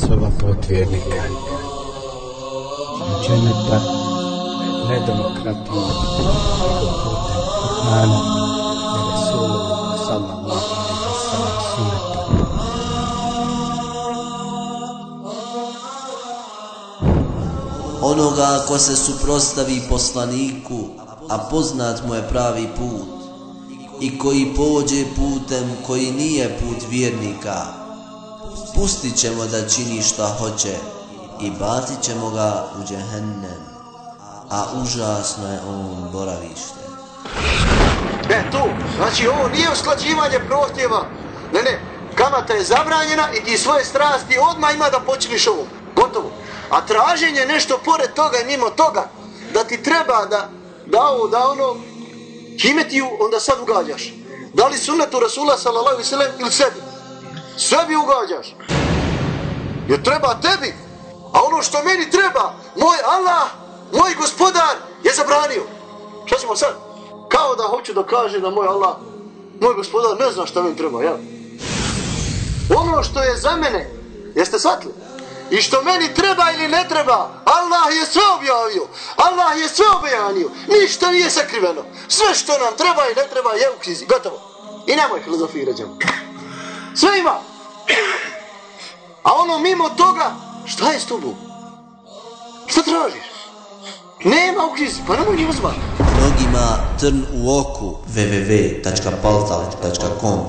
sva put vjernika. Dženeta ne nego putem Kur'ana i Rasulullah sallallahu alaihi wa sallam. Onoga ko se suprostavi poslaniku, a poznat mu je pravi put, i koji pođe putem koji nije put vjernika, pustit ćemo da čini šta hoće i batit ćemo ga u džehennem, a užasno je on boravište. E, tu, znači ovo nije usklađivanje prohtjeva. Ne, ne, kamata je zabranjena i ti svoje strasti odmah ima da počiniš ovo. Gotovo. A traženje nešto pored toga i mimo toga, da ti treba da, da ovo, da ono, kime ti ju onda sad ugađaš? Da li sunnetu Rasula sallallahu sallam ili sebi? Sebi ugađaš. Jer treba tebi. A ono što meni treba, moj Allah, moj gospodar je zabranio. Šta ćemo sad? Kao da hoću da kaže da moj Allah, moj gospodar ne zna šta mi treba, jel? Ono što je za mene, jeste shvatili? I što meni treba ili ne treba, Allah je sve objavio, Allah je sve objavio. ništa nije sakriveno. Sve što nam treba i ne treba je u knjizi, gotovo. I nemoj filozofirati Sve ima. A ono mimo toga, šta je s tobom? Šta tražiš? Nema u knjizi, pa nemoj njih uzmati. Mnogima trn u oku www.paltal.com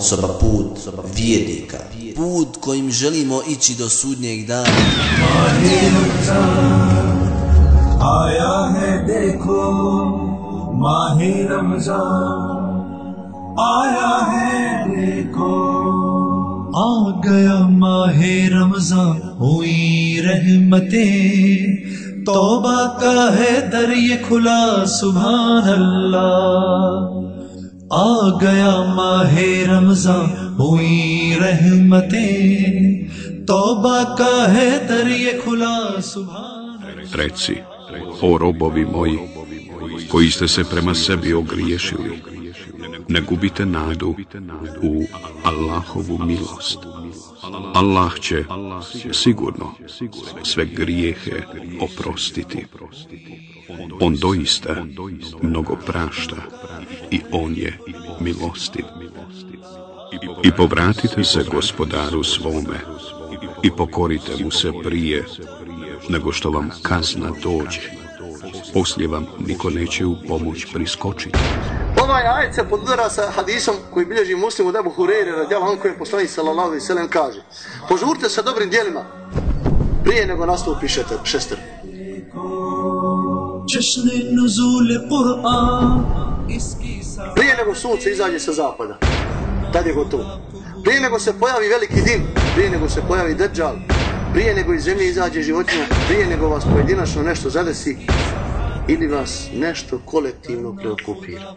Soba put vjernika Put kojim želimo ići do sudnjeg dana आया है देखो माहे रमजान आया है देखो आ गया माहे रमजान हुई रहमतें तौबा का है दर ये खुला सुभान अल्लाह आ गया माहे रमजान हुई रहमतें तौबा का है दर ये खुला सुभान Reci, o robovi moji, koji ste se prema sebi ogriješili, ne gubite nadu u Allahovu milost. Allah će sigurno sve grijehe oprostiti. On doista mnogo prašta i on je milostiv. I povratite se gospodaru svome i pokorite mu se prije nego što vam kazna dođe. Poslije vam niko neće u pomoć priskočiti ovaj ajet se podudara sa hadisom koji bilježi muslimu debu Hureyre radijal on koji je poslani sallallahu alaihi sallam kaže požurite sa dobrim dijelima prije nego nastup pišete šester prije nego sunce izađe sa zapada tad je gotovo prije nego se pojavi veliki dim, prije nego se pojavi držal prije nego iz zemlje izađe životinja prije nego vas pojedinačno nešto zadesi ili vas nešto kolektivno preokupira.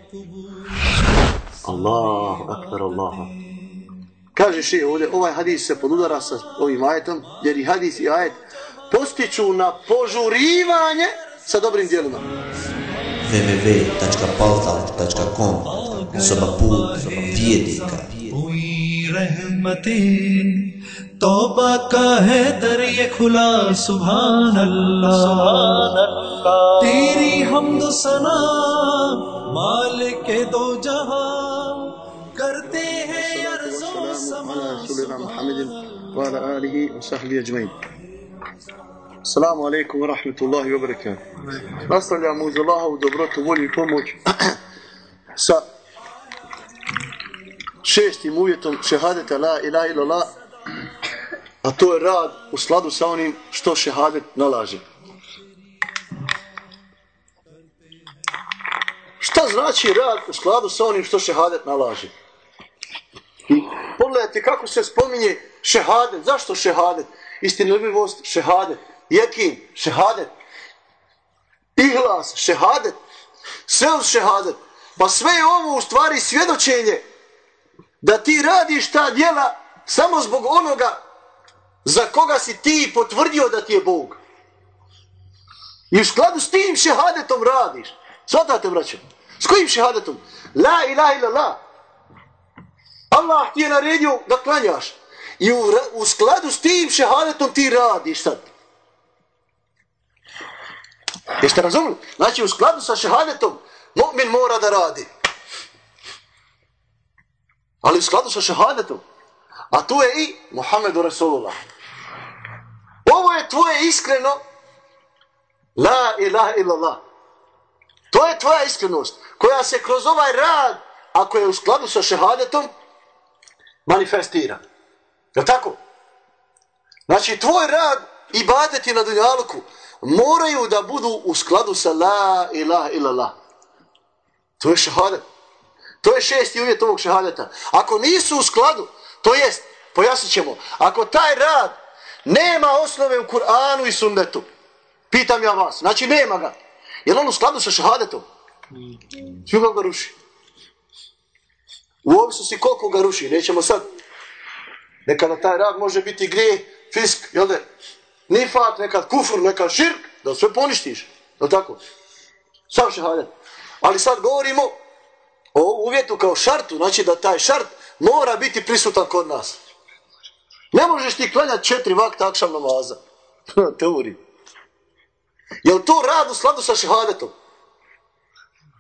Allahu akbar Allahu. Kaže še ovdje, ovaj hadis se podudara sa ovim ajetom, jer i hadis i ajet postiču na požurivanje sa dobrim dijelima. www.paltal.com Soba put vjernika हुई रहमतें तौबा का है दर ये खुला सुभान अल्लाह तेरी हमद सना मालिक दो जहां करते हैं अर्जो समा سيدنا محمد وعلى آله وصحبه أجمعين Assalamu alaikum wa rahmatullahi wa barakatuh. Nastavljamo uz Allahovu dobrotu, volju i pomoć sa šestim uvjetom šehadeta la ilaha illallah, a to je rad u skladu sa onim što šehadet nalaže. Šta znači rad u skladu sa onim što šehadet nalaže? I pogledajte kako se spominje šehadet. Zašto šehadet? Istinljivost šehadet. Jekin, šehadet. Ihlas, šehadet. Sel šehadet. Pa sve je ovo u stvari svjedočenje da ti radiš ta djela samo zbog onoga za koga si ti potvrdio da ti je Bog. I u skladu s tim šehadetom radiš. Svatate, braćo? S kojim šehadetom? La ilaha illallah. Allah ti je naredio da klanjaš. I u, u skladu s tim šehadetom ti radiš sad. Jeste razumili? Znači u skladu sa šehadetom mu'min mora da radi. Ali u skladu sa šehadetom. A tu je i Muhammedu Rasulullah. Ovo je tvoje iskreno La ilaha illallah. To je tvoja iskrenost koja se kroz ovaj rad, ako je u skladu sa šehadetom, manifestira. Je tako? Znači, tvoj rad i badeti na dunjaluku moraju da budu u skladu sa la ilaha illallah. To je šehadet. To je šesti uvjet ovog šehadeta. Ako nisu u skladu, to jest, pojasnit ćemo, ako taj rad nema osnove u Kur'anu i sunnetu, pitam ja vas, znači nema ga, je li on u skladu sa šahadetom? Svi ga ruši. U ovisnosti koliko ga ruši, nećemo sad. Nekada taj rad može biti grije, fisk, jel da? Nifat, nekad kufur, nekad širk, da sve poništiš. Je tako? Sam šehadet. Ali sad govorimo o uvjetu kao šartu, znači da taj šart mora biti prisutan kod nas. Ne možeš ti klanjati četiri vakta akšam namaza. Teorija. Je li to rad u skladu sa šehadetom?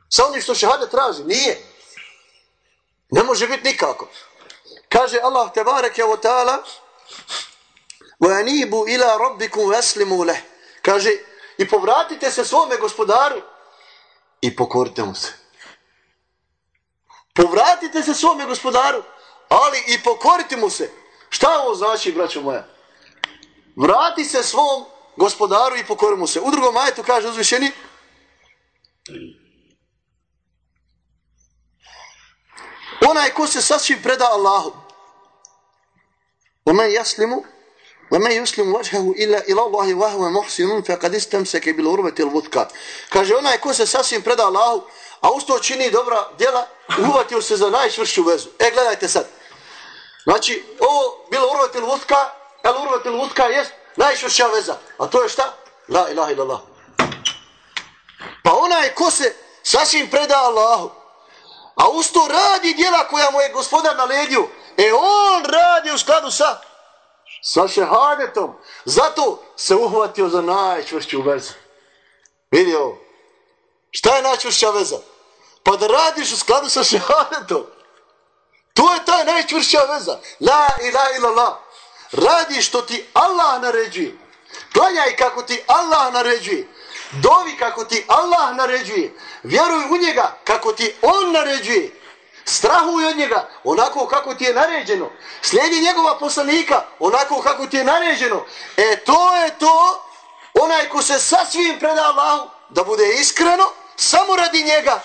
Sa onim što šehadet traži? Nije. Ne može biti nikako. Kaže Allah te barek je o ta'ala وَاَنِيبُ إِلَا رَبِّكُمْ وَاسْلِمُوا لَهِ Kaže, i povratite se svome gospodaru i pokorite mu se. Povratite se svome gospodaru, ali i pokorite mu se. Šta ovo znači, braćo moja? Vrati se svom gospodaru i pokori mu se. U drugom majetu kaže uzvišeni, onaj ko se sasvim preda Allahu, ومن يسلم ومن يسلم وجهه إلا إلى الله وهو محسن فقد استمسك بالعروة الوثقى kaže onaj ko se sasvim preda Allahu a usto čini dobra djela uvatio se za najčvršću vezu e gledajte sad znači ovo bilo urvatil vutka el urvatil vutka jest najčvršća veza a to je šta? la ilaha illallah pa onaj ko se sasvim preda Allahu a usto radi djela koja mu je gospodar naledio E on radi u skladu sa sa šehadetom. Zato se uhvatio za najčvršću vezu. Vidio. Šta je najčvršća veza? Pa da radiš u skladu sa šehadetom. To je taj najčvršća veza. La ilaha illallah. Radi što ti Allah naređuje. Klanjaj kako ti Allah naređuje. Dovi kako ti Allah naređuje. Vjeruj u njega kako ti On naređuje strahuj od njega onako kako ti je naređeno. Slijedi njegova poslanika onako kako ti je naređeno. E to je to onaj ko se sasvim preda Allahu da bude iskreno samo radi njega.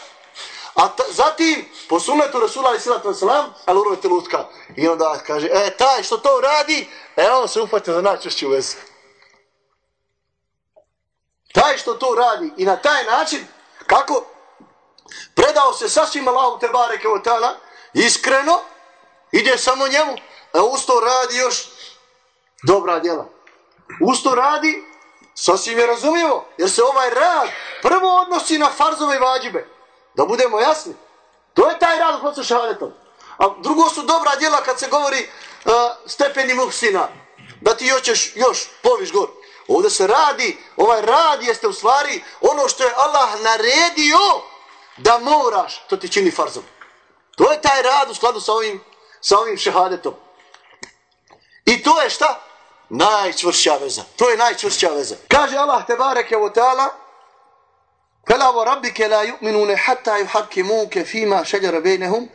A ta, zatim po sunetu Rasula i Silatu wasalam ali urvete lutka. I onda kaže e taj što to radi e on se ufate za najčešću vezu. Taj što to radi i na taj način kako predao se sasvim Allahu te bareke od tala, iskreno, ide samo njemu, a usto radi još dobra djela. Usto radi, sasvim je razumljivo, jer se ovaj rad prvo odnosi na farzove i vađibe. Da budemo jasni. To je taj rad proces šahadetom. A drugo su dobra djela kad se govori uh, stepeni muhsina. Da ti hoćeš još poviš gor. Ovdje se radi, ovaj rad jeste u stvari ono što je Allah naredio da moraš, to ti čini farzom. To je taj rad u skladu sa ovim, sa ovim šehadetom. I to je šta? Najčvršća veza. To je najčvršća veza. Kaže Allah te bareke wa ta'ala فلا وربك لا يؤمنون حتى يحكموك فيما شجر بينهم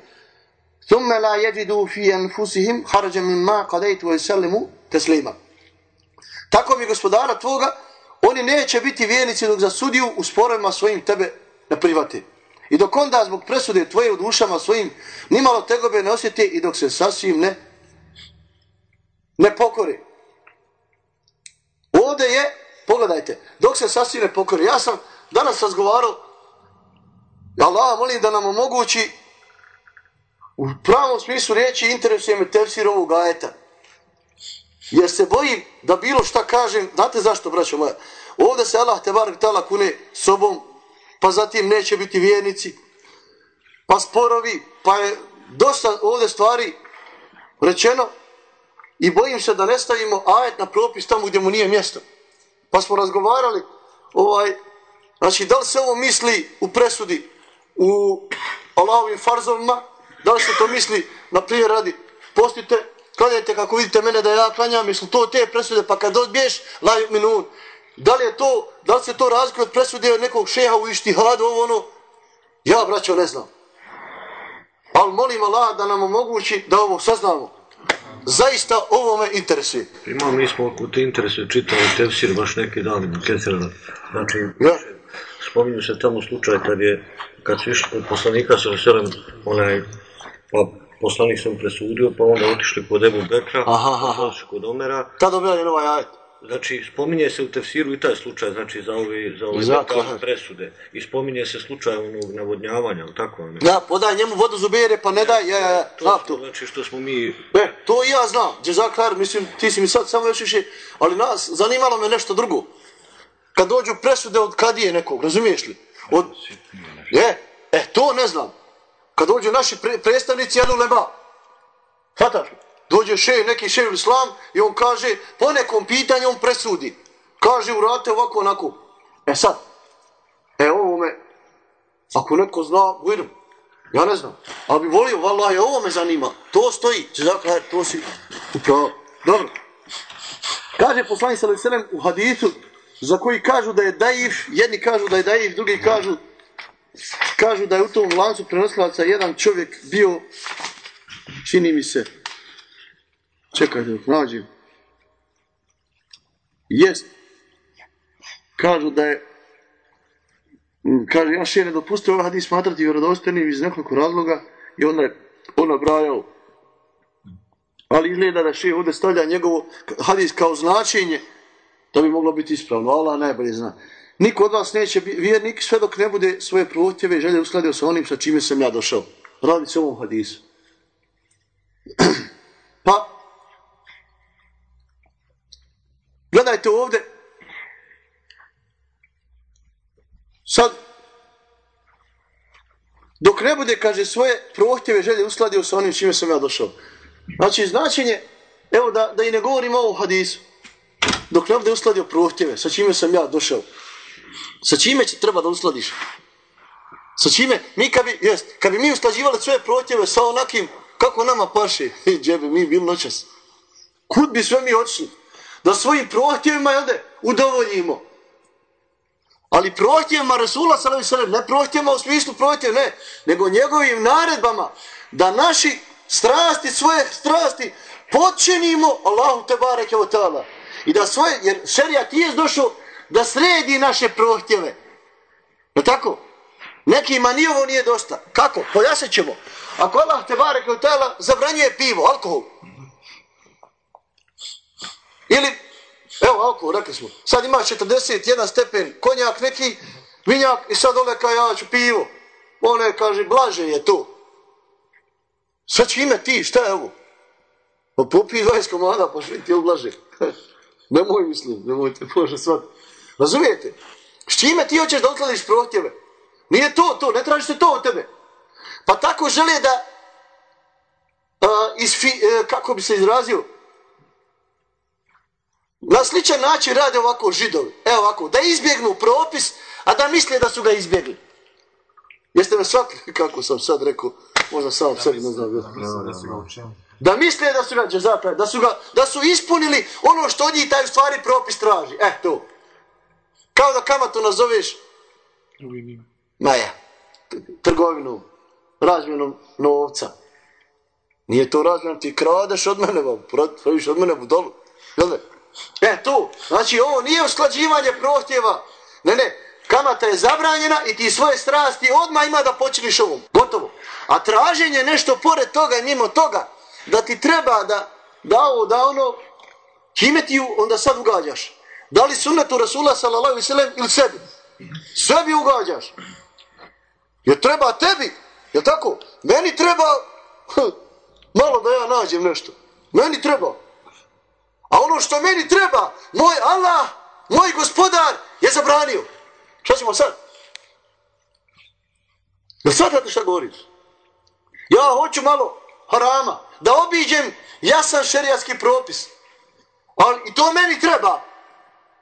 ثم لا la في fi anfusihim مما قضيت ويسلموا wa. Tako mi gospodara tvoga, oni neće biti vjernici dok za sudiju u sporovima svojim tebe ne privati. I dok onda zbog presude tvoje u dušama svojim nimalo tegobe ne osjeti i dok se sasvim ne ne pokori. Ovdje je, pogledajte, dok se sasvim ne pokori. Ja sam danas razgovarao, Allah molim da nam omogući u pravom smislu riječi interesuje me tefsir ovog ajeta. Jer se bojim da bilo šta kažem, znate zašto, braćo moja? Ovdje se Allah te bar tala kune sobom pa zatim neće biti vjernici, pa sporovi, pa je dosta ovdje stvari rečeno, i bojim se da ne stavimo ajet na propis tamo gdje mu nije mjesto. Pa smo razgovarali, ovaj, znači, da li se ovo misli u presudi u Allahovim farzovima, da li se to misli, na primjer, radi, postite, klanjajte kako vidite mene da ja klanjam, misli to te presude, pa kad odbiješ, laju minun. Da li je to, da li se to razlikuje od presude od nekog šeha u ištihadu, ovo ono, ja, braćo, ne znam. Ali molim Allah da nam omogući da ovo saznamo. Zaista ovo me interesuje. Imamo, mi smo oko te interese čitali tefsir baš neki dan na Kesera. Znači, Ja. Spominju se tamo slučaj kad je, kad su išli kod poslanika sa Veselem, onaj, pa poslanik sam presudio, pa onda otišli kod Ebu Bekra, Aha, aha, otišli kod Omera. Tad objavljen ovaj ajet. Znači, spominje se u tefsiru i taj slučaj, znači za ove, za ove Zato, presude. I spominje se slučaj onog navodnjavanja, ali tako je. Ja, podaj njemu vodu zubere, pa ne daj, ja, ja, ja, To, to. znači što smo mi E, to i ja znam, Džezakar, mislim, ti si mi sad samo još više, ali nas, zanimalo me nešto drugo. Kad dođu presude od kadije nekog, razumiješ li? Od, je, e, to ne znam. Kad dođu naši pre, predstavnici jedu leba, fataš, dođe še, neki še islam i on kaže, po nekom pitanju on presudi. Kaže, urate ovako, onako. E sad, e, ovo me, ako neko zna, bujrum. Ja ne znam. Ali bi volio, vallahi, ovo me zanima. To stoji. Zakaj, to si upravo. Dobro. Kaže poslanik sallallahu alejhi ve sellem u hadisu za koji kažu da je daif, jedni kažu da je daif, drugi kažu kažu da je u tom lancu prenosilaca jedan čovjek bio čini mi se čekajte dok nađem jest kažu da je kaže, ja še ne dopustio ovaj hadis smatrati vjerodostanim iz nekoliko razloga i onda je on nabrajao. Ali izgleda da še ovdje stavlja njegovo hadis kao značenje To bi moglo biti ispravno. Allah najbolje zna. Niko od vas neće biti vjernik sve dok ne bude svoje protjeve i želje uskladio sa onim sa čime sam ja došao. Radi se o ovom hadisu. pa, gledajte ovdje, Sad, dok ne bude, kaže, svoje prohtjeve želje uskladio sa onim čime sam ja došao. Znači, značenje, evo da, da i ne govorimo o ovom hadisu, dok ne bude uskladio prohtjeve sa čime sam ja došao. Sa čime će treba da uskladiš? Sa čime? Mi kad bi, jest, kad bi mi usklađivali svoje prohtjeve sa onakim, kako nama paše, džebe, mi bili noćas. Kud bi sve mi otišli? Da svojim prohtjevima, jel de, udovoljimo. Ali prohtjevima Rasula sallallahu alejhi ve sellem, ne prohtjevima u smislu prohtjev, ne, nego njegovim naredbama da naši strasti, svoje strasti počinimo Allahu te bareke ve taala. I da svoje jer šerijat je došao da sredi naše prohtjeve. Je tako? Nekima ni ovo nije dosta. Kako? Pojasnit ćemo. Ako Allah te bare ve tela zabranjuje pivo, alkohol. Ili Evo, alkohol, rekli smo. Sad ima 41 stepen konjak neki, vinjak i sad ole kao ja ću pivo. One kaže, blaže je to. Sad će ime ti, šta je ovo? Pa popij 20 komada, pa što ti oblaže. blaže. Nemoj mislim, nemojte, može svat. Razumijete? S čime ti hoćeš da utladiš prohtjeve? Nije to, to, ne traži se to od tebe. Pa tako žele da, uh, isfi, uh, kako bi se izrazio, na sličan način rade ovako židovi. Evo ovako, da izbjegnu propis, a da misle da su ga izbjegli. Jeste me shvatili kako sam sad rekao, možda sam sebi ne znam. Da misle da su ga džezata, da su ga, da su ispunili ono što od njih taj u stvari propis traži. E, to. Kao da kamatu nazoveš Maja, trgovinom, razmjenom novca. Nije to razmjenom, ti kradeš od mene, praviš od mene budolu. Jel ne? E tu, znači ovo nije usklađivanje prohtjeva. Ne, ne, kamata je zabranjena i ti svoje strasti odmah ima da počiniš ovom. Gotovo. A traženje nešto pored toga i mimo toga, da ti treba da, da ovo, da ono, kime ti onda sad ugađaš? Da li sunnetu Rasula sallallahu alaihi sallam ili sebi? Sebi ugađaš. Jer treba tebi, je tako? Meni treba, hm, malo da ja nađem nešto. Meni treba. A ono što meni treba, moj Allah, moj gospodar je zabranio. Šta ćemo sad? Da shvatate šta govoriš? Ja hoću malo harama, da obiđem jasan šerijatski propis. Ali i to meni treba.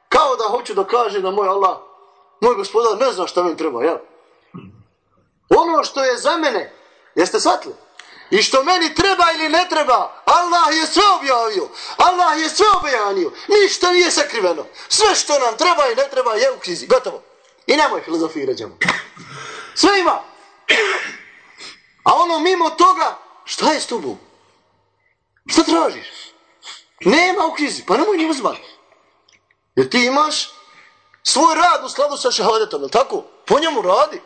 Kao da hoću da kaže da moj Allah, moj gospodar ne zna šta meni treba, jel? Ono što je za mene, jeste shvatili? I što meni treba ili ne treba, Allah je sve objavio, Allah je sve obejanio, ništa nije sakriveno. Sve što nam treba i ne treba je u knjizi, gotovo. I nemoj filozofirati. Sve ima. A ono mimo toga, šta je s tobom? Šta tražiš? Nema u knjizi, pa nemoj ni uzmati. Jer ti imaš svoj rad u skladu sa šehadetom, je tako? Po njemu radi.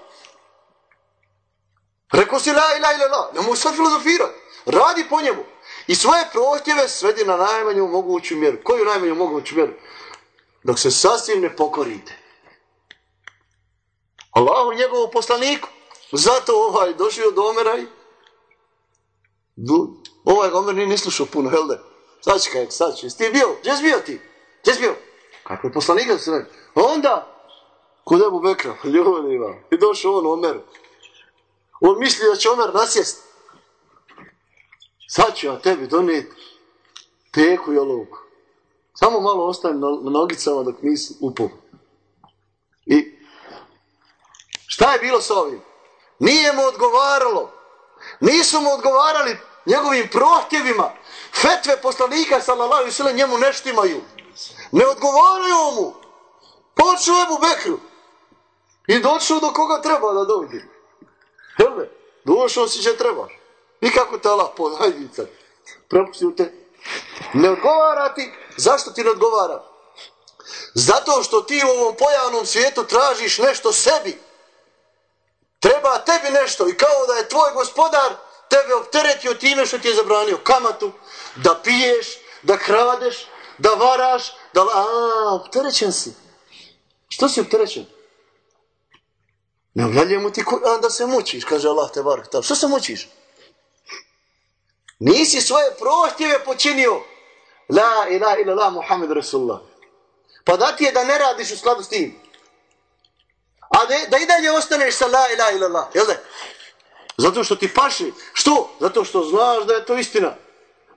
Rekao si la ila ila la, nemoj sad filozofirati. Radi po njemu. I svoje prohtjeve svedi na najmanju moguću mjeru. Koju najmanju moguću mjeru? Dok se sasvim ne pokorite. Allahu njegovu poslaniku. Zato ovaj došao do Omera i du, ovaj Omer nije ni slušao puno, jel da? Sad će kaj, sad će. Ti bio? Gdje si bio ti? Gdje si bio? Kako je poslanika se ne? Onda, kod Ebu Bekra, ima. i došao on Omer. On misli da će Omer nasjest. Sad ću ja tebi donijeti teku i olovku. Samo malo ostajem na, na nogicama dok nisi upao. I šta je bilo sa ovim? Nije mu odgovaralo. Nisu mu odgovarali njegovim prohtjevima. Fetve poslanika, sallallahu alaihi sallam, njemu neštimaju. Ne odgovaraju mu. Poču Ebu Bekru. I došao do koga treba da dođe. Jel ne? Došao si će trebaš. I kako te Allah podajdica. Prepustio te. Ne odgovara ti. Zašto ti ne odgovara? Zato što ti u ovom pojavnom svijetu tražiš nešto sebi. Treba tebi nešto i kao da je tvoj gospodar tebe opteretio time što ti je zabranio kamatu, da piješ, da kradeš, da varaš, da... A, opterećen si. Što si opterećen? Ne objavljuje mu ti Kur'an da se mučiš, kaže Allah te bar. Što se mučiš? Nisi svoje prohtjeve počinio. La ilaha ila la Muhammed Rasulullah. Pa da ti je da ne radiš u skladu s tim. A da, da i dalje ostaneš sa la ilaha ila. Jel da? Zato što ti paši. Što? Zato što znaš da je to istina.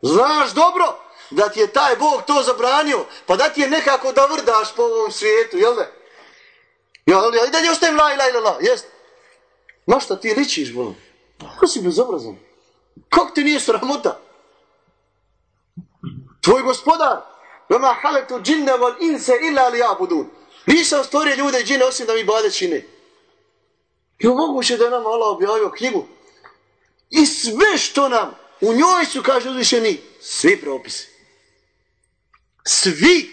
Znaš dobro da ti je taj Bog to zabranio. Pa da ti je nekako da vrdaš po ovom svijetu. Jel da? Jel da? i dalje ostajem la ilaha ila. Jest. Ma šta ti ličiš, bolo? Kako si bezobrazan? Kako ti nije sramota? Tvoj gospodar, vama haletu džinne val inse illa li abudun. Nisam stvorio ljude i džine osim da mi bade čine. I moguće da nam Allah objavio knjigu. I sve što nam u njoj su, kaže uzvišeni, svi propisi. Svi.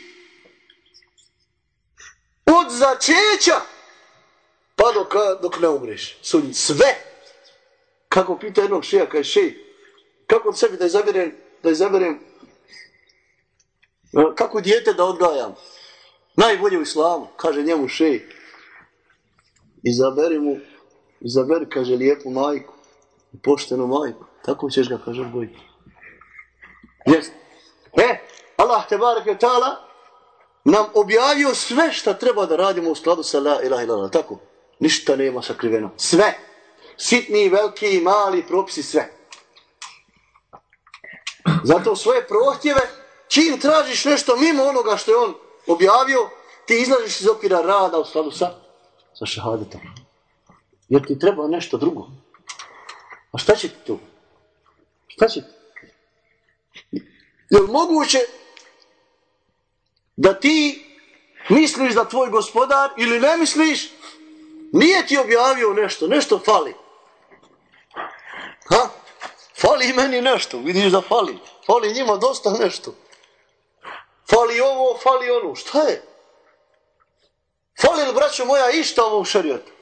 Od začeća pa dok, dok ne umreš. Sudnji. Sve. Kako pita jednog šeja, kaj šej, kako sebi da izaberem, da izaberem, kako dijete da odgajam? Najbolje u islamu, kaže njemu šej. Izaberi mu, izaberi, kaže, lijepu majku, poštenu majku. Tako ćeš ga, kaže, bojiti. Jest. E, Allah te barake ta'ala nam objavio sve što treba da radimo u skladu sa la ilaha ilaha. Tako? Ništa nema sakriveno. Sve. Sitni, veliki, mali, propisi, sve. Zato svoje prohtjeve, čim tražiš nešto mimo onoga što je on objavio, ti izlaziš iz okvira rada u skladu sa, sa šahadetom. Jer ti treba nešto drugo. A šta će ti tu? Šta će ti? Je moguće da ti misliš da tvoj gospodar ili ne misliš, nije ti objavio nešto, nešto fali. Ha? Fali meni nešto, vidiš da fali. Fali njima dosta nešto. Fali ovo, fali ono. Šta je? Fali li, braćo moja, išta ovo u šarijetu?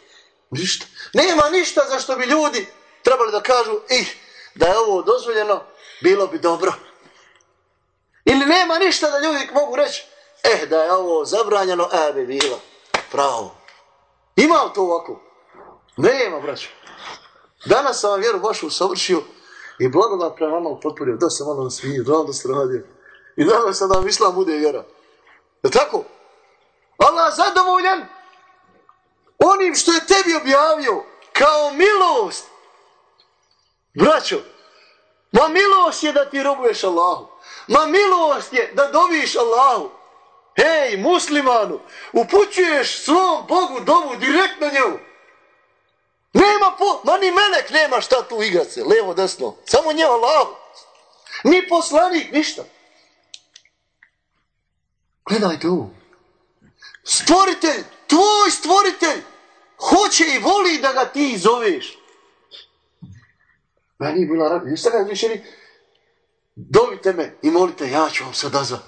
Ništa. Nema ništa za što bi ljudi trebali da kažu ih, da je ovo dozvoljeno, bilo bi dobro. Ili nema ništa da ljudi mogu reći, eh, da je ovo zabranjeno, e, bi bilo. Pravo. Ima to ovako? Nema, braćo. Danas sam vam vjeru vašu savršio i blagodat prema vama upotpunio. Da sam malo svi, da sam radio. I nadam se da vam islam bude vjera. Je tako? Allah zadovoljan onim što je tebi objavio kao milost. Braćo, Ma milost je da ti robuješ Allahu. Ma milost je da doviš Allahu. Hej, muslimanu, upućuješ svom Bogu dovu direktno njemu. Nema po, ma ni melek nema šta tu igrat se, levo, desno. Samo nje Allah. Ni poslanik, ništa. Gledajte ovo. Stvoritelj, tvoj stvoritelj, hoće i voli da ga ti zoveš. Meni je bila radna. ništa ga više. Dovite me i molite, ja ću vam sad za.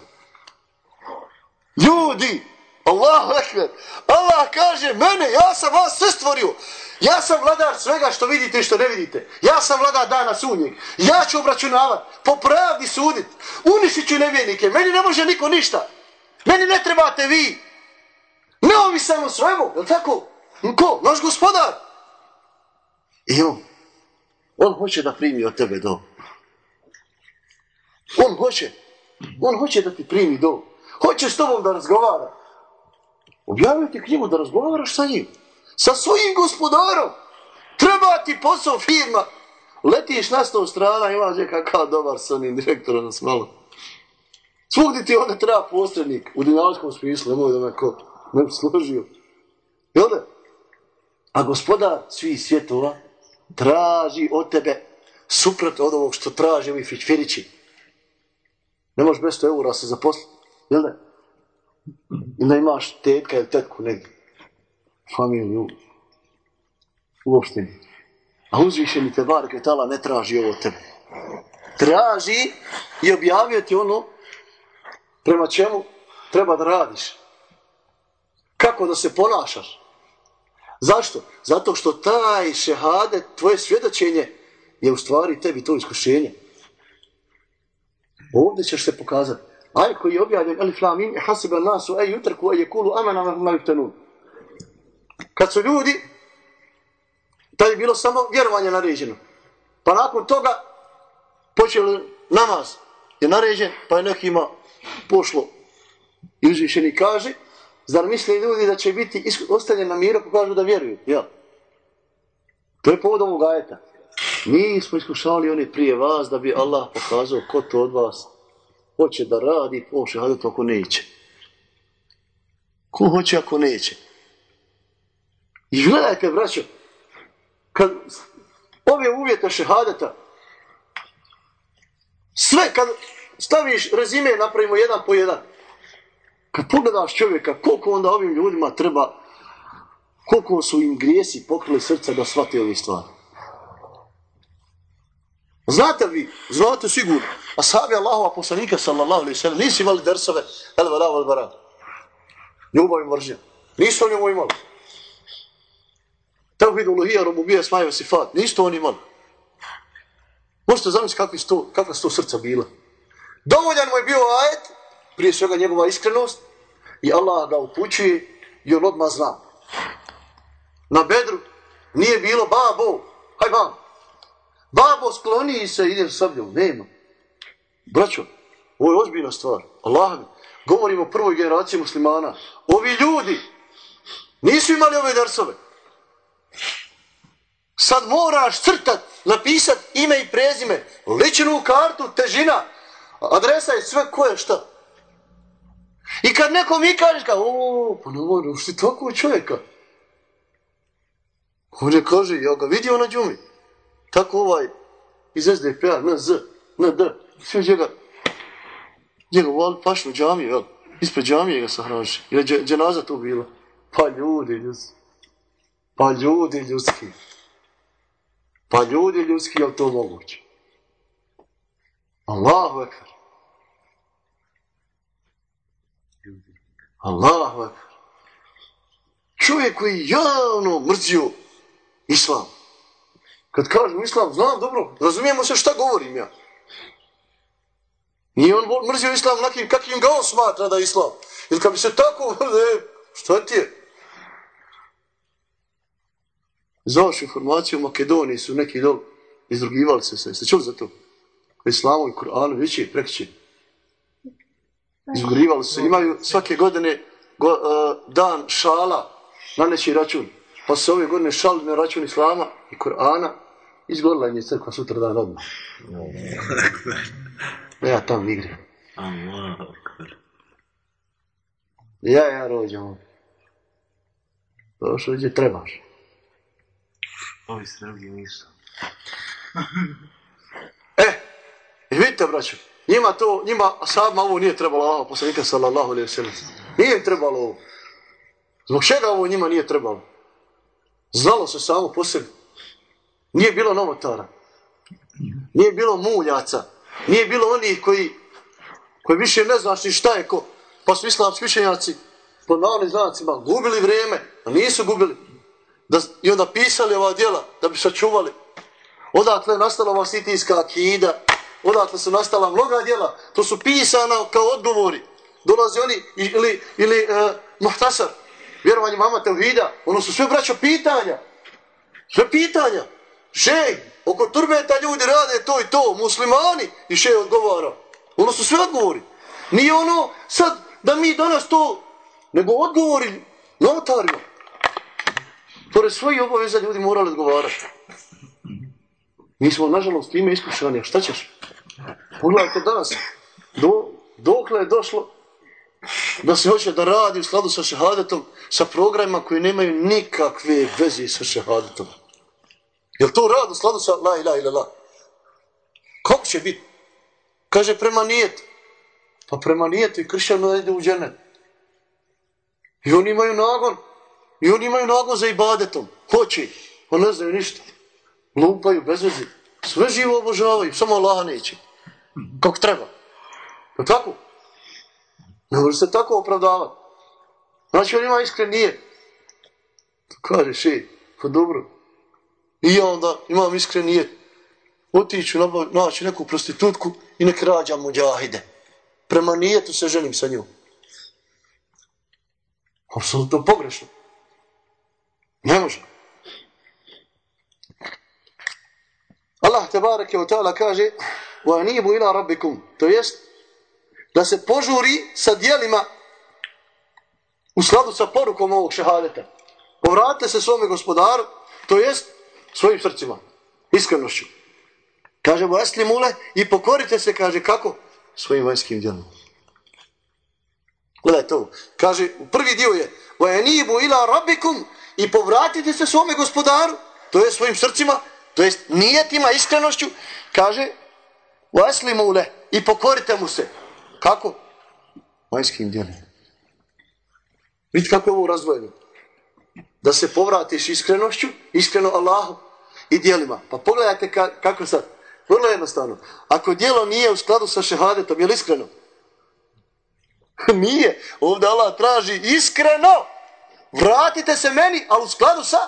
Ljudi, Allahu ekber, Allah kaže mene, ja sam vas sve stvorio. Ja sam vladar svega što vidite i što ne vidite. Ja sam vladar dana sunnjeg. Ja ću obračunavat, po pravdi sudit. Unišit ću nevjenike, Meni ne može niko ništa. Meni ne trebate vi. Neovisan ovi samo svemu, je tako? Ko? Naš gospodar. I on, on hoće da primi od tebe do. On hoće. On hoće da ti primi do. Hoće s tobom da razgovara. Objavio ti knjigu da razgovaraš sa njim sa svojim gospodarom. Treba ti posao firma. Letiš na sto strana, imaš kakav dobar sa njim direktorom nas malo. Svugdje ti onda treba posrednik, u dinamičkom smislu, nemoj da me ko ne bi složio. Jel da? a gospodar svih svjetova traži od tebe suprot od ovog što traži ovi fičfirići. Ne možeš bez 100 eura se zaposliti, jel ne? I da imaš tetka ili tetku negdje familiju uopšte. A uzvišeni te bar kretala ne traži ovo tebe. Traži i objavio ti ono prema čemu treba da radiš. Kako da se ponašaš. Zašto? Zato što taj šehade, tvoje svjedočenje je u stvari tebi to iskušenje. Ovdje ćeš se pokazati. Aj koji je objavljen, alif lamim, hasiba nasu, ej jutrku, ej kulu, amana, majuftanu. Kad su ljudi, tad je bilo samo vjerovanje naređeno. Pa nakon toga počeli namaz je naređen, pa je nekima pošlo. I uzvišeni kaže, zar misle ljudi da će biti ostavljeni na miru, ako kažu da vjeruju. Ja. To je povod ovog ajeta. Mi smo iskušali oni prije vas da bi Allah pokazao ko to od vas hoće da radi po šehadetu ako neće. Ko hoće ako neće? I gledajte, braćo, kad ove uvjete šehadeta, sve kad staviš rezime, napravimo jedan po jedan. Kad pogledaš čovjeka, koliko onda ovim ljudima treba, koliko su im grijesi pokrili srca da shvate ove stvari. Znate vi, znate sigurno, a sabi Allahova poslanika sallallahu alaihi sallam, nisi imali dersove, el vela, el vara. Ljubav i mržnja. Nisu oni ovo imali. Tevhid uluhija, rububija, smajeva, sifat. Nisu oni imali. Možete zamisliti kakva su to, kakva su to srca bila. Dovoljan mu je bio ajet, prije svega njegova iskrenost, i Allah ga upućuje i on odmah zna. Na bedru nije bilo babo, haj babo. Babo skloni se, idem s sabljom, nema. Braćo, ovo je ozbiljna stvar. Allah mi, govorimo o prvoj generaciji muslimana. Ovi ljudi nisu imali ove darsove. Sad moraš crtat, napisat ime i prezime, ličnu kartu, težina, adresa je sve koje šta. I kad neko mi kaže, kao, o, pa ne moram, što je tako čovjeka? On je kaže, ja ga vidio na džumi. Tako ovaj, iz SDP-a, na d. sve njega, njega paš u džamiju, jel? Ispred džamije ga sahranši. Je dženaza tu bila? Pa ljudi, ljudski. Pa ljudi ljudski. Pa ljudi ljudski, je to moguće? Allahu ekber. Allahu ekber. Čovjek koji javno mrzio islam. Kad kažem islam, znam dobro, razumijemo se šta govorim ja. Nije on mrzio islam nakim, kakvim ga on smatra da je islam. Ili kad bi se tako, e, šta ti je? za vašu informaciju u Makedoniji su neki dol izdrugivali se sve. Ste čuli za to? Islamu i Kur'anu, već je prekće. Izgorivali se. Imaju svake godine go, uh, dan šala na neći račun. Pa se ove godine šali na račun Islama i Kur'ana izgorila im je crkva sutra dan odmah. Ja tam nigdje. Akbar. Ja, ja rođam. Došao gdje trebaš. Ovi sredi nisu. Vidite, braćo, njima to, njima, sadma ovo nije trebalo, Allah, poslanika sallallahu alaihi sallam. Nije im trebalo ovo. Zbog čega ovo njima nije trebalo? Znalo se samo po sebi. Nije bilo novotara. Nije bilo muljaca. Nije bilo onih koji, koji više ne znaš ni šta je ko. Pa su islamski višenjaci po navnim znacima gubili vrijeme, a nisu gubili. Da, I onda pisali ova djela da bi sačuvali. Odatle je nastala ova sitijska akida, odatle su nastala mnoga djela. To su pisana kao odgovori. Dolaze oni ili, ili uh, muhtasar, vjerovanje mama Tevhida, ono su sve braćo pitanja. Sve pitanja. Šej, oko turbeta ljudi rade to i to, muslimani, i šej odgovara. Ono su sve odgovori. Nije ono sad da mi danas to, nego odgovori notarima. Pored svojih obaveza ljudi morali odgovarati. Mi smo, nažalost, time iskušani, a šta ćeš? Pogledajte danas, do, dokle je došlo da se hoće da radi u skladu sa šehadetom, sa programima koji nemaju nikakve veze sa šehadetom. Je to rad u skladu sa la ilaha ila la? Kako će biti? Kaže prema nijetu. Pa prema nijetu i kršćanu ide u dženet. I oni imaju nagon. I oni imaju nagon za ibadetom. Hoće. Pa ne znaju ništa. Lupaju bez veze. Sve živo obožavaju. Samo Allah neće. Kako treba. Pa tako? Ne može se tako opravdavati. Znači on ima iskren nije. Kaže še, pa dobro. I ja onda imam iskren nije. Otiću naći neku prostitutku i nek rađam muđahide. Prema nijetu se ženim sa njom. Apsolutno pogrešno. Ne može. Allah te bareke u ta'ala kaže wa ila rabbikum. To jest da se požuri sa dijelima u skladu sa porukom ovog šehadeta. Povratite se svome gospodaru, to jest svojim srcima, iskrenošću. Kaže mu esli mule i pokorite se, kaže kako? Svojim vanjskim djelima. Gledaj to. Kaže, u prvi dio je vajanibu ila rabbikum i povratite se svome gospodaru, to je svojim srcima, to jest nijetima, iskrenošću, kaže esli mule i pokorite mu se. Kako? Vanjskim djelom. Vidite kako je ovo razdvojeno. Da se povratiš iskrenošću, iskreno Allahu i dijelima. Pa pogledajte ka, kako sad. Vrlo jednostavno. Ako dijelo nije u skladu sa šehadetom, je li iskreno? nije. Ovdje Allah traži iskreno. Vratite se meni, ali u skladu sa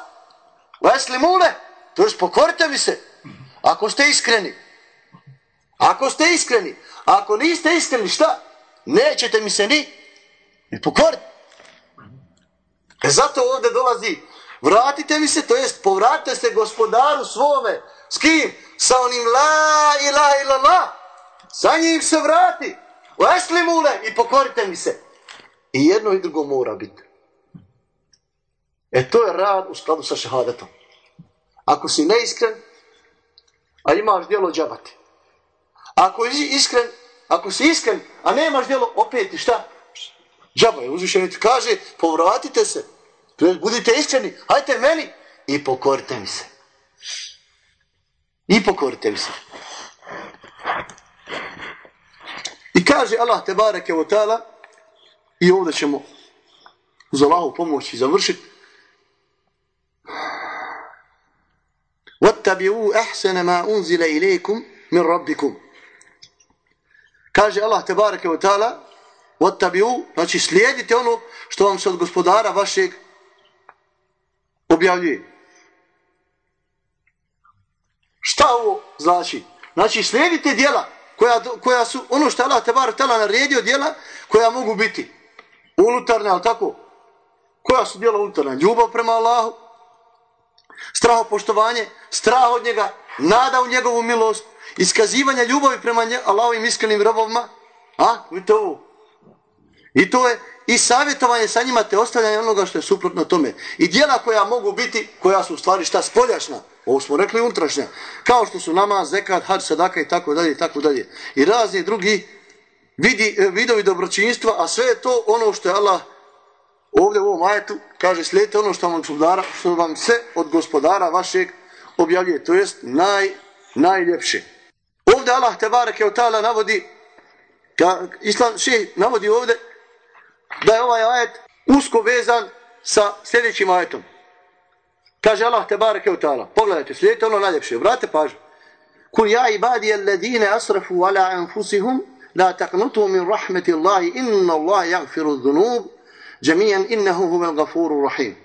Vesli mule. To je pokorite mi se. Ako ste iskreni. Ako ste iskreni. Ako niste iskreni, šta? Nećete mi se ni, ni pokoriti. E zato ovdje dolazi, vratite mi se, to jest povratite se gospodaru svome. S kim? Sa onim la ilaha illallah. Sa njim se vrati. U mule i pokorite mi se. I jedno i drugo mora biti. E to je rad u skladu sa šehadetom. Ako si neiskren, a imaš djelo džabati. Ako si iskren, ako si iskren, a nemaš djelo, opet šta? Džaba je uzvišen ti kaže, povratite se, budite iskreni, hajte meni i pokorite mi se. I pokorite mi se. I kaže Allah te bareke o tala, i ovdje ćemo uz Allahu pomoći završiti, وَاتَّبِعُوا أَحْسَنَ مَا أُنزِلَ إِلَيْكُمْ مِنْ رَبِّكُمْ Kaže Allah te bareke ve taala: "Wattabi'u", znači slijedite ono što vam se od gospodara vašeg objavljuje. Šta ovo znači? Znači slijedite djela koja, koja su ono što Allah te bareke taala naredio djela koja mogu biti unutarnja, al tako? Koja su djela unutarnja? Ljubav prema Allahu, strahopoštovanje, strah od njega, nada u njegovu milost, iskazivanja ljubavi prema Allahovim iskrenim robovima, a, vidite ovo. I to je i savjetovanje sa njima te ostavljanje onoga što je suprotno tome. I dijela koja mogu biti, koja su u stvari šta spoljašna, Ovo smo rekli unutrašnja. Kao što su namaz, zekat, hađ, sadaka i tako dalje i tako dalje. I razni drugi vidi, e, vidovi dobročinstva, a sve je to ono što je Allah ovdje u ovom ajetu kaže slijedite ono što vam, gospodara, što vam se od gospodara vašeg objavljuje. To jest naj, najljepše. Ovdje Allah te bareke od ta'ala navodi ka, Islam še navodi ovdje da je ovaj ajet usko vezan sa sljedećim ajetom. Kaže Allah te bareke od ta'ala. Pogledajte, slijedite ono najljepše. Vrate pažnju. Kul ja ibadi alladine asrafu ala anfusihum la taqnutu min rahmeti Allahi inna Allah jagfiru dhunub jamijan innahu huvel gafuru rahim.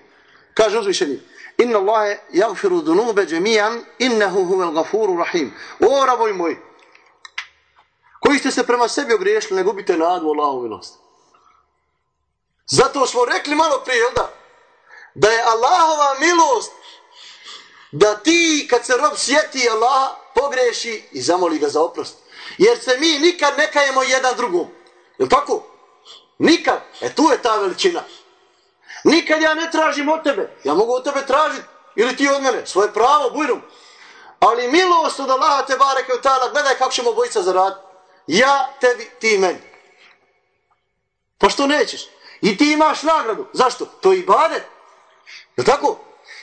Kaže uzvišeni. Inna Allahe jagfiru dunube džemijan, innahu huvel gafuru rahim. O raboj moj, koji ste se prema sebi ogriješili, ne gubite nadu Allahovu milost. Zato smo rekli malo prije, jel da? Da je Allahova milost da ti kad se rob sjeti Allaha pogreši i zamoli ga za oprost. Jer se mi nikad ne kajemo jedan drugom. Je tako? Nikad. E tu je ta veličina. Nikad ja ne tražim od tebe. Ja mogu od tebe tražiti. Ili ti od mene. Svoje pravo, bujrum. Ali milost od Allaha te bareke u ta'ala, gledaj kako ćemo bojica zaraditi. Ja tebi, ti meni. Pa što nećeš? I ti imaš nagradu. Zašto? To je ibadet. Je tako?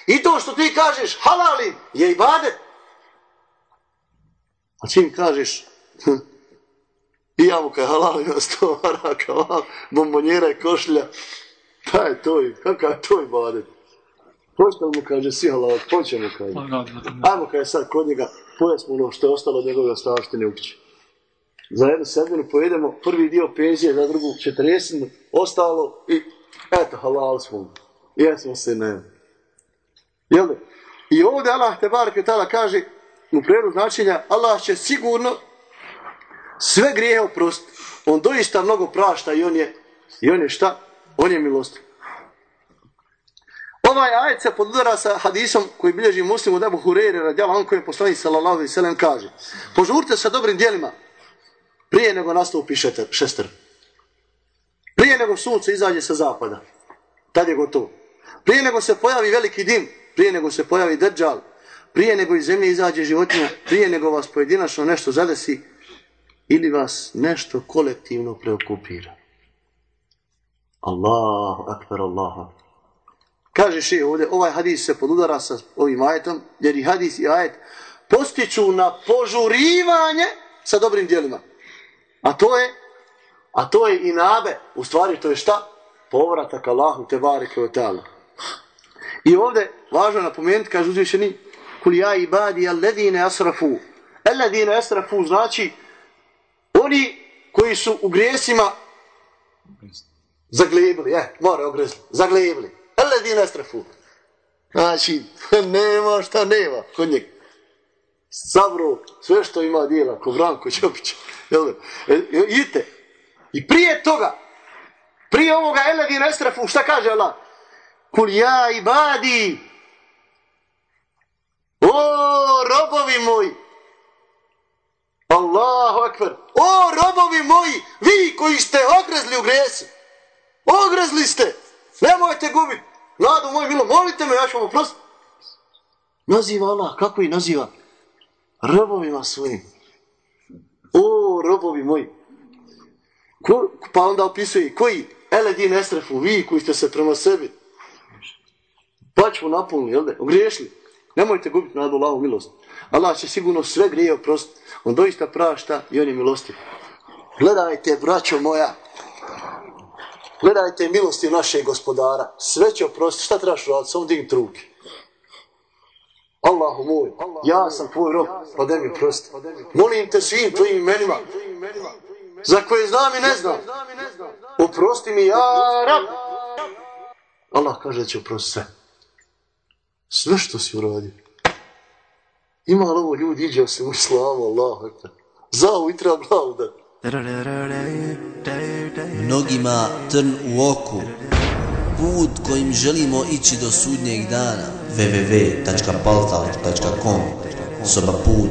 I to što ti kažeš halalim je ibadet. A čim kažeš hm, i jabuka je halal ima sto maraka, bombonjera i košlja, pa je to, kakav je to ibadet? Hoćete mu kaže si halal, hoće mu kaže. Ajmo kaže sad kod njega, pojesmo ono što je ostalo od njegove ostavštine u kući. Za jednu sedminu pojedemo prvi dio penzije, za drugu četiresinu, ostalo i eto halal smo. Jesmo se ne. Jel da? I ovdje Allah te barke tada kaže u prijeru značenja Allah će sigurno sve grijehe oprostiti. On doista mnogo prašta i on je, i on je šta? On je milostiv. Ovaj ajet se podudara sa hadisom koji bilježi muslimu Debu Hureyre radijala on koji je poslani sallallahu alaihi sallam kaže požurite sa dobrim dijelima prije nego nastupi šeter, šester. Prije nego sunce izađe sa zapada. Tad je gotovo. Prije nego se pojavi veliki dim, prije nego se pojavi drđal, prije nego iz zemlje izađe životinja, prije nego vas pojedinačno nešto zadesi, ili vas nešto kolektivno preokupira. Allahu akbar, Allahu Kaže še ovdje, ovaj hadis se podudara sa ovim ajetom, jer i hadis i ajet postiču na požurivanje sa dobrim dijelima. A to je, a to je i nabe, u stvari to je šta? Povratak Allahu te bareke od ta'ala. I ovdje, važno napomenuti, kaže uzvišeni, kul ja ibadi alledine asrafu. Alledine asrafu znači oni koji su u grijesima zaglebili, eh, mora ogrezli, zaglebili. Alledine asrafu. Znači, nema šta nema kod njeg. Sabro sve što ima dijela, ko Branko Ćopić. Jel, e, e, idite. I prije toga, prije ovoga Eledina Esrafu, šta kaže Allah? Kul ja ibadi, o robovi moji, Allahu akbar, o robovi moji, vi koji ste ogrezli u gresi, ogrezli ste, nemojte gubit. nadu moj milo, molite me, ja ću vam oprostiti. Naziva Allah, kako ih naziva? Robovima svojim. O, robovi moji. Ko, pa onda opisuje, koji? Eledin esrefu, vi koji ste se prema sebi plaću napunili, jel da? Ogriješili. Nemojte gubiti nadu Allahu milost. Allah će sigurno sve grije oprostiti. On doista prašta i on je milostiv. Gledajte, braćo moja. Gledajte milosti našeg gospodara. Sve će oprostiti. Šta trebaš raditi? Samo digni ruke. Allahu moj, ja sam tvoj rob, pa da mi oprosti. Molim te svim tvojim imenima, za koje znam i ne znam. Oprosti mi, ja rab. Allah kaže da će oprosti sve sve što si uradio. Ima li ovo ljudi, iđe se u islamu, Allah, zao i treba glavu da. Mnogima trn u oku, put kojim želimo ići do sudnjeg dana, www.paltal.com, soba put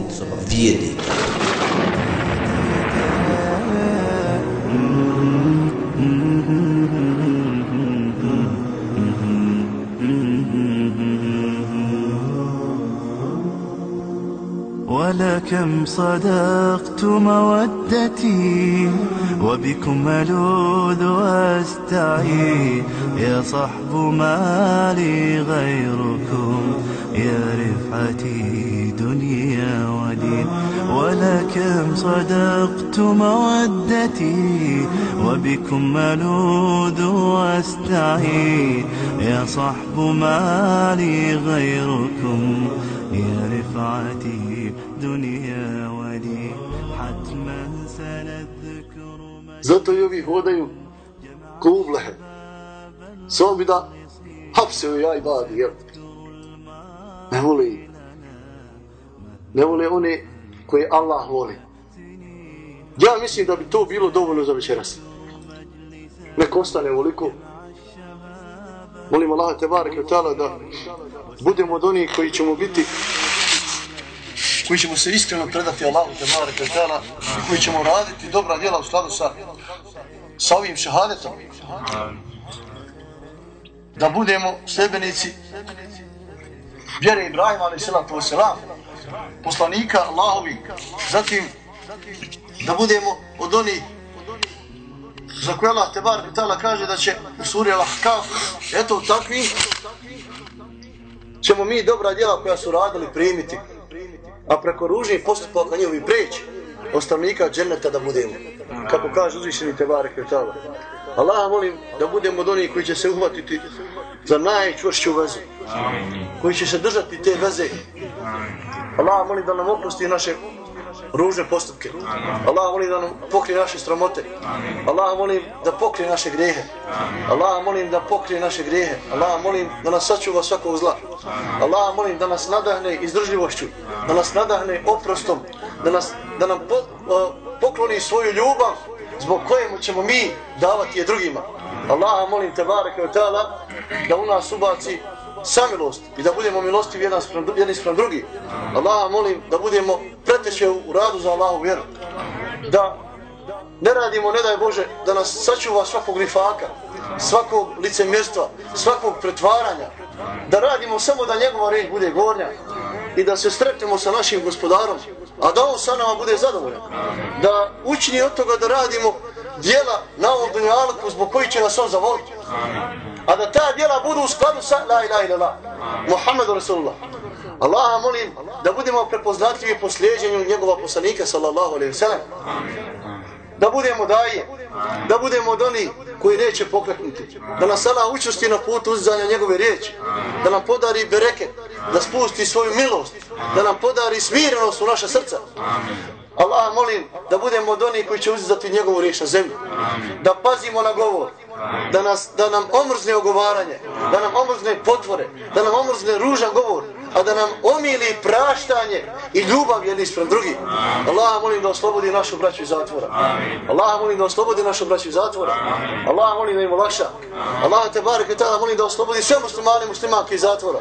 vjernika. ولكم صدقت مودتي وبكم ألوذ واستعين يا صحب ما لي غيركم يا رفعتي دنيا ودين ولكم صدقت مودتي وبكم ألوذ واستعين يا صحب ما لي غيركم يا رفعتي Zato i ovi hodaju ko ublehe. Samo bi da hapseo ja i babi, jel? Ne voli. Ne vole one koje Allah voli. Ja mislim da bi to bilo dovoljno za večeras. Nek ostane ovoliko. Molim Allah te barek i da budemo od onih koji ćemo biti koji ćemo se iskreno predati Allahu te malo i i koji ćemo raditi dobra djela u skladu sa sa ovim šahadetom. Da budemo sebenici vjere Ibrahima alaih salatu wasalam, poslanika Allahovi, zatim da budemo od onih za koje Allah Tebar Vitala kaže da će u suri Al-Ahkaf, eto takvi, ćemo mi dobra djela koja su radili primiti, a preko ružnih postupaka njihovi preći, ostavnika dženeta da budemo. Kako kaže uzvišeni Tebar Vitala. Allah molim da budemo od onih koji će se uhvatiti za najčvršću vezu. Koji će se držati te veze. Allah molim da nam oprosti naše ružne postupke. Allah molim da nam pokrije naše sramote. Allah molim da pokrije naše grehe. Allah molim da pokrije naše grehe. Allah molim da nas sačuva svakog zla. Allah molim da nas nadahne izdržljivošću. Da nas nadahne oprostom. Da, nas, da nam po, uh, pokloni svoju ljubav zbog kojemu ćemo mi davati je drugima. Allah molim te bareke od ta'ala da u nas ubaci samilost i da budemo milostivi jedan sprem, jedni sprem drugi. Allah molim da budemo preteće u radu za Allahu vjeru. Da ne radimo, ne daj Bože, da nas sačuva svakog nifaka, svakog licemjerstva, svakog pretvaranja. Da radimo samo da njegova reč bude gornja i da se sretnemo sa našim gospodarom, a da on sa nama bude zadovoljan. Da učini od toga da radimo dijela na ovom dunjalku zbog koji će nas on zavoliti. A da ta dijela budu u skladu sa la ilaha illallah, Muhammedu Rasulullah. Allaha molim da budemo prepoznatljivi po slijedjenju njegova poslanika sallallahu alaihi wa sallam. Da budemo daje, da budemo od onih koji neće pokleknuti. Da nas Allah učusti na putu uzizanja njegove riječi. Da nam podari bereket, da spusti svoju milost. Da nam podari smirenost u naše srca. Allah molim da budemo od onih koji će uzizati njegovu riječ na zemlju. Da pazimo na govor. Da, nas, da nam omrzne ogovaranje. Da nam omrzne potvore. Da nam omrzne ružan govor a da nam omili praštanje i ljubav jedni sprem drugi. Allah molim da oslobodi našu braću iz zatvora. Allah molim da oslobodi našu braću iz zatvora. Allah molim da im olakša. Allah te barek i tada molim da oslobodi sve muslimane muslimanke iz zatvora.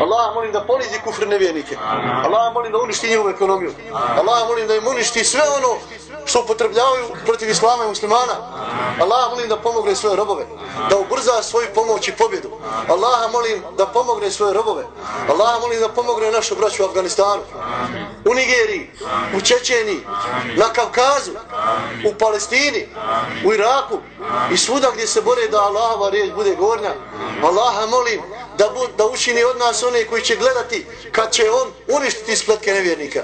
Allah molim da ponizi kufr nevjernike. Allah molim da uništi njihovu ekonomiju. Allah molim da im uništi sve ono što upotrebljavaju protiv islama i muslimana. Allah molim da pomogne svoje robove, da ubrza svoju pomoć i pobjedu. Allah molim da pomogne svoje robove. Allah molim da pomogne našu braću u Afganistanu, u Nigeriji, u Čečeniji, na Kavkazu, u Palestini, u Iraku i svuda gdje se bore da Allahova riječ bude gornja. Allaha molim da, bu, da učini od nas one koji će gledati kad će on uništiti spletke nevjernika.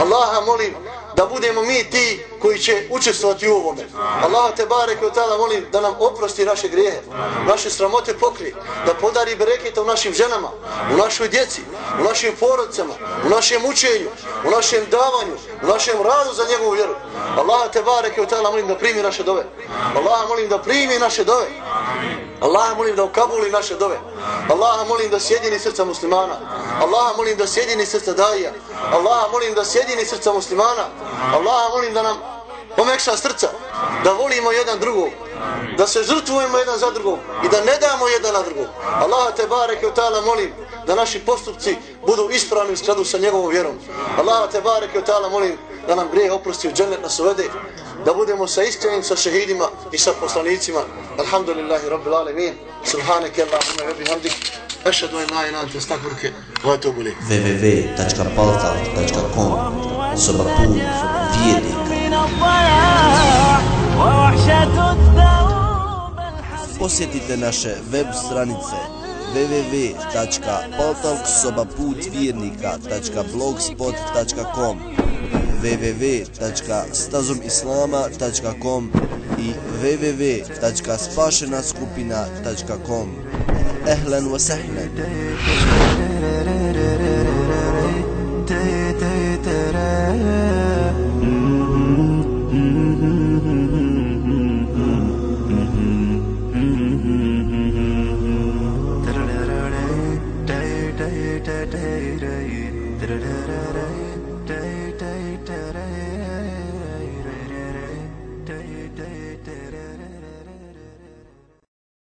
Allaha molim da budemo mi ti koji će učestvovati u ovome. Allah te barek od tada molim da nam oprosti naše grijehe, naše sramote pokri, da podari bereketa u našim ženama, u našoj djeci, u našim porodcama, u našem učenju, u našem davanju, u našem radu za njegovu vjeru. Allah te barek od tada molim da primi naše dove. Allah molim da primi naše dove. Allah molim da ukabuli naše dove. Allaha molim da sjedini srca muslimana. Allaha molim da sjedini srca daija. Allaha molim da sjedini srca muslimana. Allaha molim da nam omekša srca. Da volimo jedan drugog. Da se žrtvujemo jedan za drugog. I da ne damo jedan na drugog. Allah te bareke u ta'ala molim da naši postupci budu ispravni u skladu sa njegovom vjerom. Allah te bareke u ta'ala molim da nam grije oprosti u džennet nas uvede da budemo sa iskrenim sa šehidima i sa poslanicima. الحمد لله رب العالمين سبحانك اللهم وبحمدك اشهد ان لا اله الا انت استغفرك واتوب اليك www.palta.com Posjetite naše web stranice www.paltalksobaputvjernika.blogspot.com www.paltalksobaputvjernika.blogspot.com www.stazomislama.com i www.spašenaskupina.com Ehlen wa sahlen. Thank you.